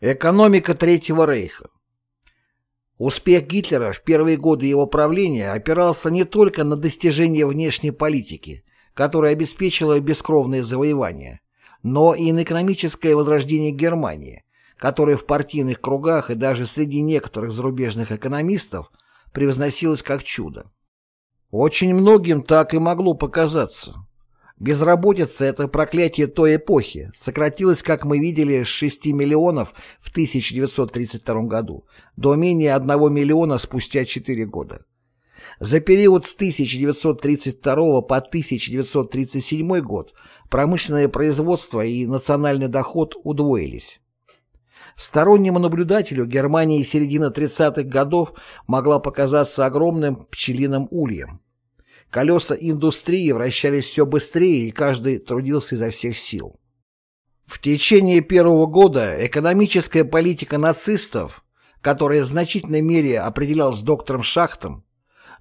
Экономика Третьего Рейха Успех Гитлера в первые годы его правления опирался не только на достижения внешней политики, которая обеспечила бескровные завоевания, но и на экономическое возрождение Германии, которое в партийных кругах и даже среди некоторых зарубежных экономистов превозносилось как чудо. Очень многим так и могло показаться. Безработица – это проклятие той эпохи, сократилась, как мы видели, с 6 миллионов в 1932 году до менее 1 миллиона спустя 4 года. За период с 1932 по 1937 год промышленное производство и национальный доход удвоились. Стороннему наблюдателю Германия середины 30-х годов могла показаться огромным пчелиным ульем. Колеса индустрии вращались все быстрее, и каждый трудился изо всех сил. В течение первого года экономическая политика нацистов, которая в значительной мере определялась доктором Шахтом,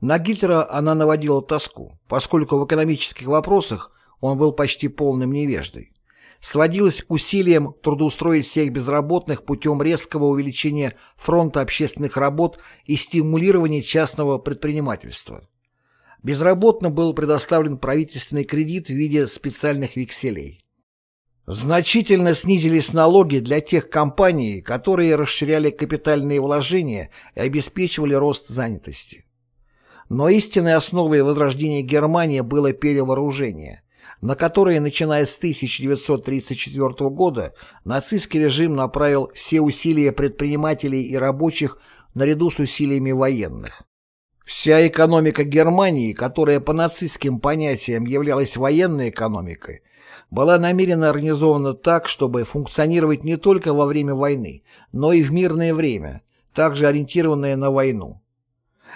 на Гитлера она наводила тоску, поскольку в экономических вопросах он был почти полным невеждой. Сводилась к усилиям трудоустроить всех безработных путем резкого увеличения фронта общественных работ и стимулирования частного предпринимательства. Безработным был предоставлен правительственный кредит в виде специальных векселей. Значительно снизились налоги для тех компаний, которые расширяли капитальные вложения и обеспечивали рост занятости. Но истинной основой возрождения Германии было перевооружение, на которое, начиная с 1934 года, нацистский режим направил все усилия предпринимателей и рабочих наряду с усилиями военных. Вся экономика Германии, которая по нацистским понятиям являлась военной экономикой, была намеренно организована так, чтобы функционировать не только во время войны, но и в мирное время, также ориентированная на войну.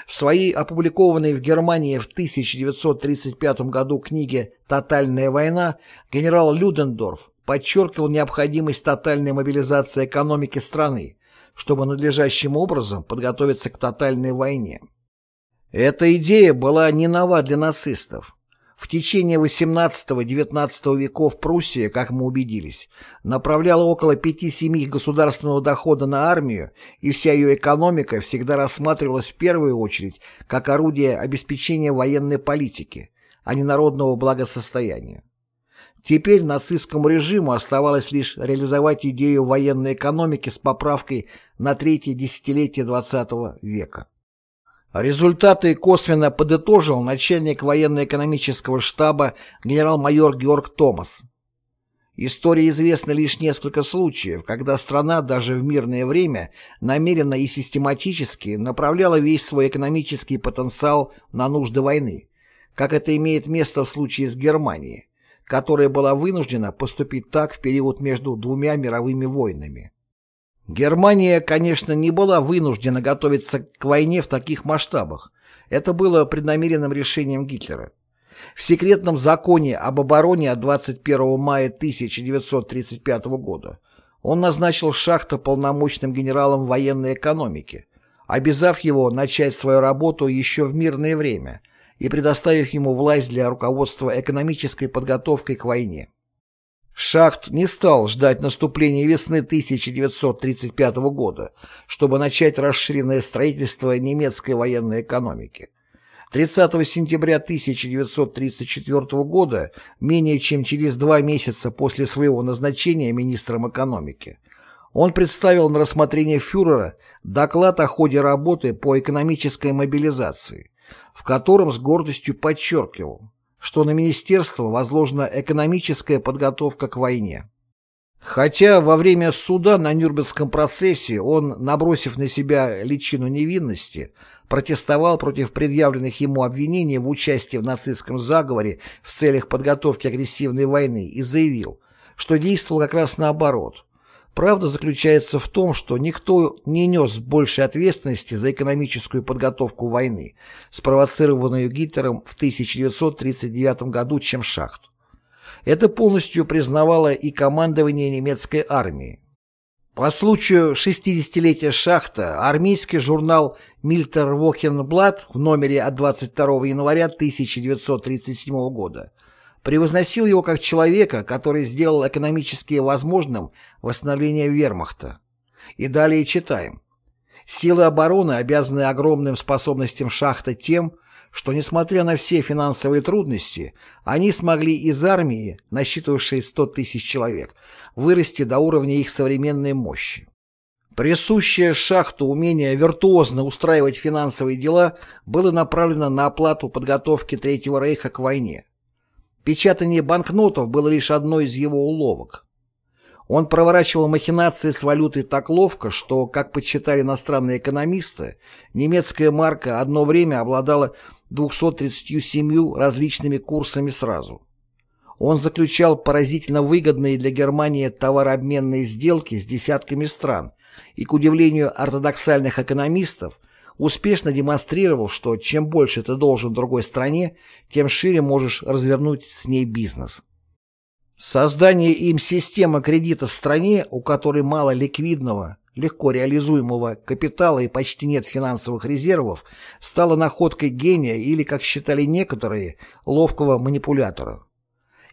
В своей опубликованной в Германии в 1935 году книге «Тотальная война» генерал Людендорф подчеркивал необходимость тотальной мобилизации экономики страны, чтобы надлежащим образом подготовиться к тотальной войне. Эта идея была не нова для нацистов. В течение XVIII-XIX веков Пруссия, как мы убедились, направляла около 5-7 государственного дохода на армию, и вся ее экономика всегда рассматривалась в первую очередь как орудие обеспечения военной политики, а не народного благосостояния. Теперь нацистскому режиму оставалось лишь реализовать идею военной экономики с поправкой на третье десятилетие XX века. Результаты косвенно подытожил начальник военно-экономического штаба генерал-майор Георг Томас. Истории известны лишь несколько случаев, когда страна даже в мирное время намеренно и систематически направляла весь свой экономический потенциал на нужды войны, как это имеет место в случае с Германией, которая была вынуждена поступить так в период между двумя мировыми войнами. Германия, конечно, не была вынуждена готовиться к войне в таких масштабах. Это было преднамеренным решением Гитлера. В секретном законе об обороне от 21 мая 1935 года он назначил Шахта полномочным генералом военной экономики, обязав его начать свою работу еще в мирное время и предоставив ему власть для руководства экономической подготовкой к войне. Шахт не стал ждать наступления весны 1935 года, чтобы начать расширенное строительство немецкой военной экономики. 30 сентября 1934 года, менее чем через два месяца после своего назначения министром экономики, он представил на рассмотрение фюрера доклад о ходе работы по экономической мобилизации, в котором с гордостью подчеркивал, что на министерство возложена экономическая подготовка к войне. Хотя во время суда на Нюрнбергском процессе он, набросив на себя личину невинности, протестовал против предъявленных ему обвинений в участии в нацистском заговоре в целях подготовки агрессивной войны и заявил, что действовал как раз наоборот – Правда заключается в том, что никто не нес большей ответственности за экономическую подготовку войны, спровоцированную Гитлером в 1939 году, чем Шахт. Это полностью признавало и командование немецкой армии. По случаю 60-летия Шахта армейский журнал «Мильтер Вохенблат» в номере от 22 января 1937 года превозносил его как человека, который сделал экономически возможным восстановление вермахта. И далее читаем. Силы обороны обязаны огромным способностям шахта тем, что, несмотря на все финансовые трудности, они смогли из армии, насчитывавшей 100 тысяч человек, вырасти до уровня их современной мощи. Присущее шахту умение виртуозно устраивать финансовые дела было направлено на оплату подготовки Третьего Рейха к войне. Печатание банкнотов было лишь одной из его уловок. Он проворачивал махинации с валютой так ловко, что, как подсчитали иностранные экономисты, немецкая марка одно время обладала 237 различными курсами сразу. Он заключал поразительно выгодные для Германии товарообменные сделки с десятками стран и, к удивлению ортодоксальных экономистов, успешно демонстрировал, что чем больше ты должен другой стране, тем шире можешь развернуть с ней бизнес. Создание им системы кредитов в стране, у которой мало ликвидного, легко реализуемого капитала и почти нет финансовых резервов, стало находкой гения или, как считали некоторые, ловкого манипулятора.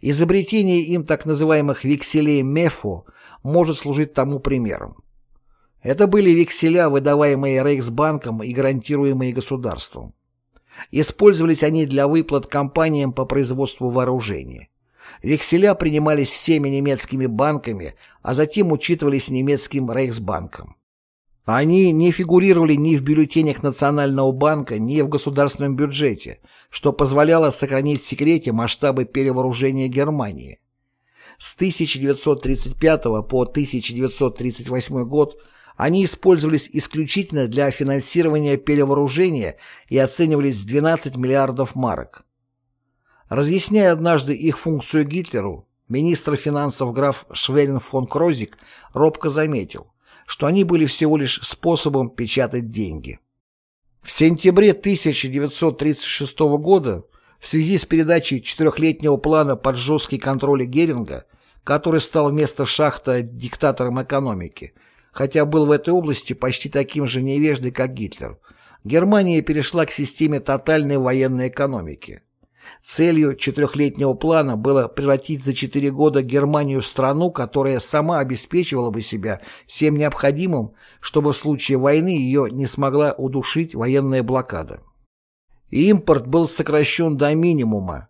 Изобретение им так называемых векселей МЕФО может служить тому примером. Это были векселя, выдаваемые Рейхсбанком и гарантируемые государством. Использовались они для выплат компаниям по производству вооружения. Векселя принимались всеми немецкими банками, а затем учитывались немецким Рейхсбанком. Они не фигурировали ни в бюллетенях Национального банка, ни в государственном бюджете, что позволяло сохранить в секрете масштабы перевооружения Германии. С 1935 по 1938 год они использовались исключительно для финансирования перевооружения и оценивались в 12 миллиардов марок. Разъясняя однажды их функцию Гитлеру, министр финансов граф Шверин фон Крозик робко заметил, что они были всего лишь способом печатать деньги. В сентябре 1936 года в связи с передачей четырехлетнего плана под жесткий контроль Геринга, который стал вместо шахта диктатором экономики, хотя был в этой области почти таким же невеждой, как Гитлер, Германия перешла к системе тотальной военной экономики. Целью четырехлетнего плана было превратить за четыре года Германию в страну, которая сама обеспечивала бы себя всем необходимым, чтобы в случае войны ее не смогла удушить военная блокада. Импорт был сокращен до минимума.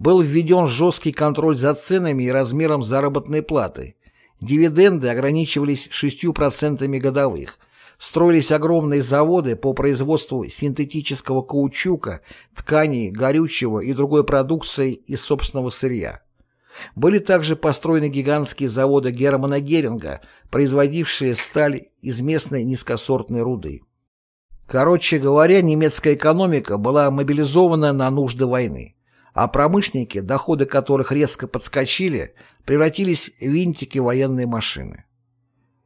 Был введен жесткий контроль за ценами и размером заработной платы. Дивиденды ограничивались 6% годовых – Строились огромные заводы по производству синтетического каучука, тканей, горючего и другой продукции из собственного сырья. Были также построены гигантские заводы Германа Геринга, производившие сталь из местной низкосортной руды. Короче говоря, немецкая экономика была мобилизована на нужды войны, а промышленники, доходы которых резко подскочили, превратились в винтики военной машины.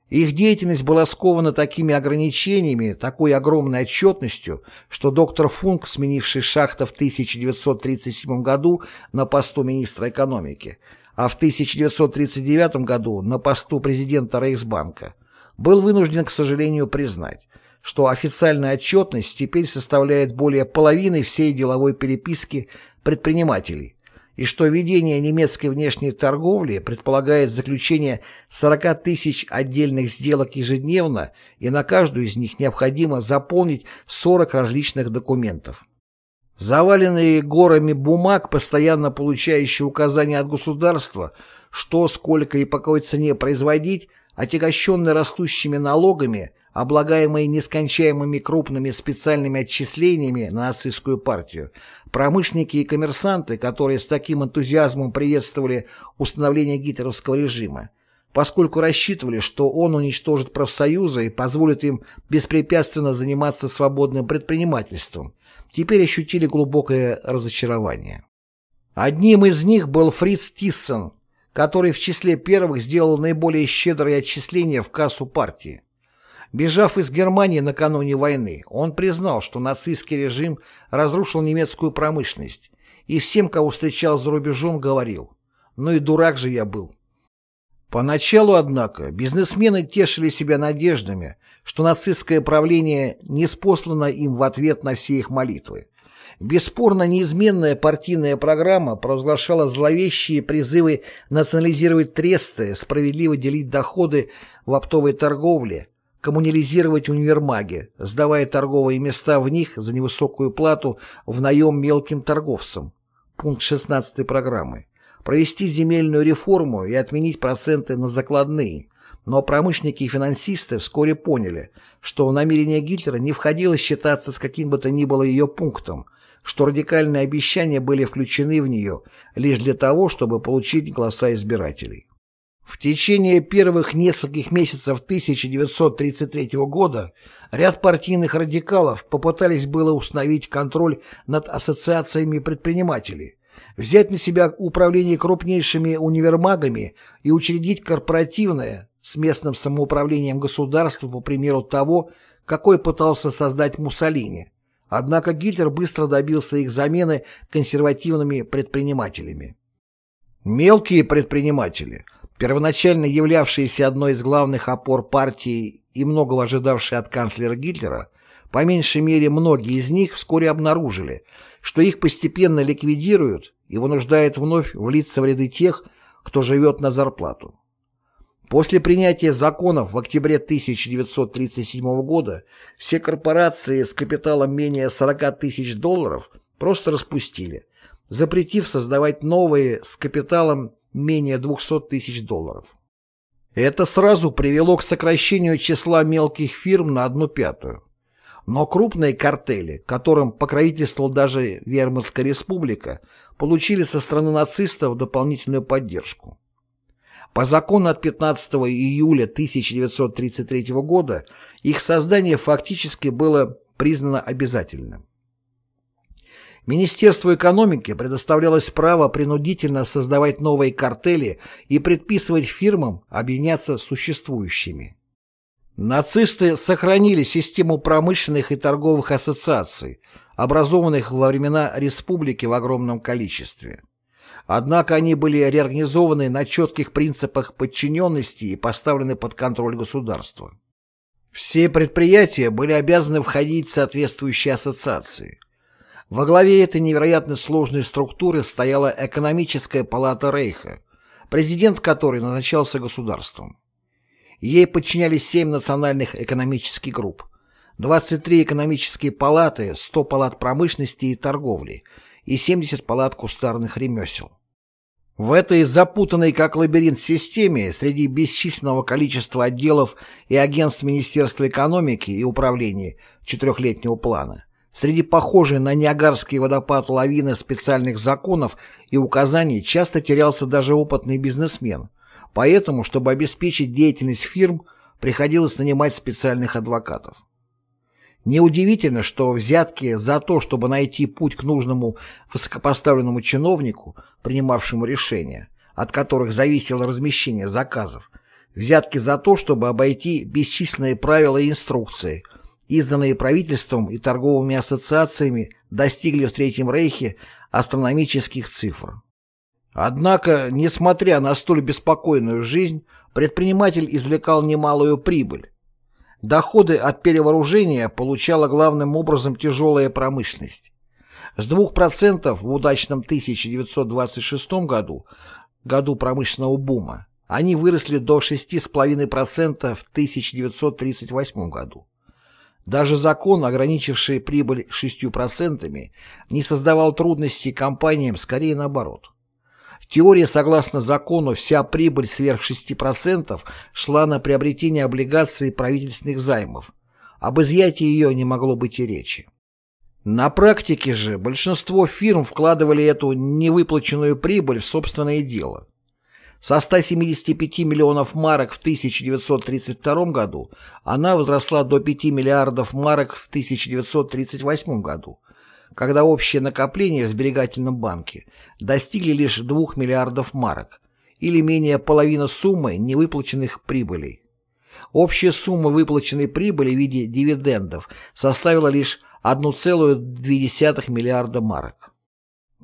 Их деятельность была скована такими ограничениями, такой огромной отчетностью, что доктор Функ, сменивший Шахта в 1937 году на посту министра экономики, а в 1939 году на посту президента Рейхсбанка, был вынужден, к сожалению, признать, что официальная отчетность теперь составляет более половины всей деловой переписки предпринимателей, и что ведение немецкой внешней торговли предполагает заключение 40 тысяч отдельных сделок ежедневно, и на каждую из них необходимо заполнить 40 различных документов. Заваленные горами бумаг, постоянно получающие указания от государства, что, сколько и по какой цене производить, отягощенные растущими налогами, облагаемые нескончаемыми крупными специальными отчислениями на нацистскую партию, промышленники и коммерсанты, которые с таким энтузиазмом приветствовали установление гитлеровского режима, поскольку рассчитывали, что он уничтожит профсоюзы и позволит им беспрепятственно заниматься свободным предпринимательством, теперь ощутили глубокое разочарование. Одним из них был Фриц Тиссен, который в числе первых сделал наиболее щедрые отчисления в кассу партии. Бежав из Германии накануне войны, он признал, что нацистский режим разрушил немецкую промышленность, и всем, кого встречал за рубежом, говорил «Ну и дурак же я был». Поначалу, однако, бизнесмены тешили себя надеждами, что нацистское правление не спослано им в ответ на все их молитвы. Бесспорно, неизменная партийная программа провозглашала зловещие призывы национализировать тресты, справедливо делить доходы в оптовой торговле, коммунализировать универмаги, сдавая торговые места в них за невысокую плату в наем мелким торговцам. Пункт 16 программы. Провести земельную реформу и отменить проценты на закладные. Но промышленники и финансисты вскоре поняли, что намерение Гитлера не входило считаться с каким бы то ни было ее пунктом, что радикальные обещания были включены в нее лишь для того, чтобы получить голоса избирателей. В течение первых нескольких месяцев 1933 года ряд партийных радикалов попытались было установить контроль над ассоциациями предпринимателей, взять на себя управление крупнейшими универмагами и учредить корпоративное с местным самоуправлением государство по примеру того, какой пытался создать Муссолини. Однако Гитлер быстро добился их замены консервативными предпринимателями. Мелкие предприниматели, первоначально являвшиеся одной из главных опор партии и многого ожидавшие от канцлера Гитлера, по меньшей мере многие из них вскоре обнаружили, что их постепенно ликвидируют и вынуждают вновь влиться в ряды тех, кто живет на зарплату. После принятия законов в октябре 1937 года все корпорации с капиталом менее 40 тысяч долларов просто распустили, запретив создавать новые с капиталом менее 200 тысяч долларов. Это сразу привело к сокращению числа мелких фирм на одну пятую. Но крупные картели, которым покровительствовала даже Вермутская республика, получили со стороны нацистов дополнительную поддержку. По закону от 15 июля 1933 года их создание фактически было признано обязательным. Министерству экономики предоставлялось право принудительно создавать новые картели и предписывать фирмам объединяться с существующими. Нацисты сохранили систему промышленных и торговых ассоциаций, образованных во времена республики в огромном количестве. Однако они были реорганизованы на четких принципах подчиненности и поставлены под контроль государства. Все предприятия были обязаны входить в соответствующие ассоциации. Во главе этой невероятно сложной структуры стояла экономическая палата Рейха, президент которой назначался государством. Ей подчинялись семь национальных экономических групп, 23 экономические палаты, 100 палат промышленности и торговли – и 70 палат кустарных ремесел. В этой запутанной как лабиринт системе среди бесчисленного количества отделов и агентств Министерства экономики и управления четырехлетнего плана, среди похожей на Ниагарский водопад лавины специальных законов и указаний часто терялся даже опытный бизнесмен, поэтому, чтобы обеспечить деятельность фирм, приходилось нанимать специальных адвокатов. Неудивительно, что взятки за то, чтобы найти путь к нужному высокопоставленному чиновнику, принимавшему решения, от которых зависело размещение заказов, взятки за то, чтобы обойти бесчисленные правила и инструкции, изданные правительством и торговыми ассоциациями, достигли в Третьем Рейхе астрономических цифр. Однако, несмотря на столь беспокойную жизнь, предприниматель извлекал немалую прибыль, Доходы от перевооружения получала главным образом тяжелая промышленность. С 2% в удачном 1926 году, году промышленного бума, они выросли до 6,5% в 1938 году. Даже закон, ограничивший прибыль 6%, не создавал трудностей компаниям, скорее наоборот. Теории, согласно закону, вся прибыль сверх 6% шла на приобретение облигаций правительственных займов. Об изъятии ее не могло быть и речи. На практике же большинство фирм вкладывали эту невыплаченную прибыль в собственное дело. Со 175 миллионов марок в 1932 году она возросла до 5 миллиардов марок в 1938 году, когда общее накопление в сберегательном банке достигли лишь 2 миллиардов марок, или менее половины суммы невыплаченных прибылей. Общая сумма выплаченной прибыли в виде дивидендов составила лишь 1,2 миллиарда марок.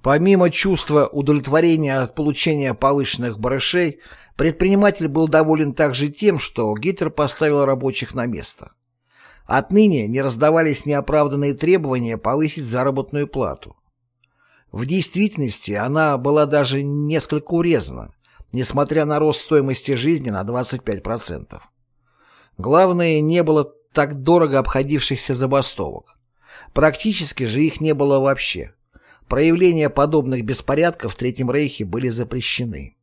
Помимо чувства удовлетворения от получения повышенных барышей, предприниматель был доволен также тем, что Гитлер поставил рабочих на место. Отныне не раздавались неоправданные требования повысить заработную плату. В действительности она была даже несколько урезана, несмотря на рост стоимости жизни на 25%. Главное, не было так дорого обходившихся забастовок. Практически же их не было вообще. Проявления подобных беспорядков в Третьем Рейхе были запрещены.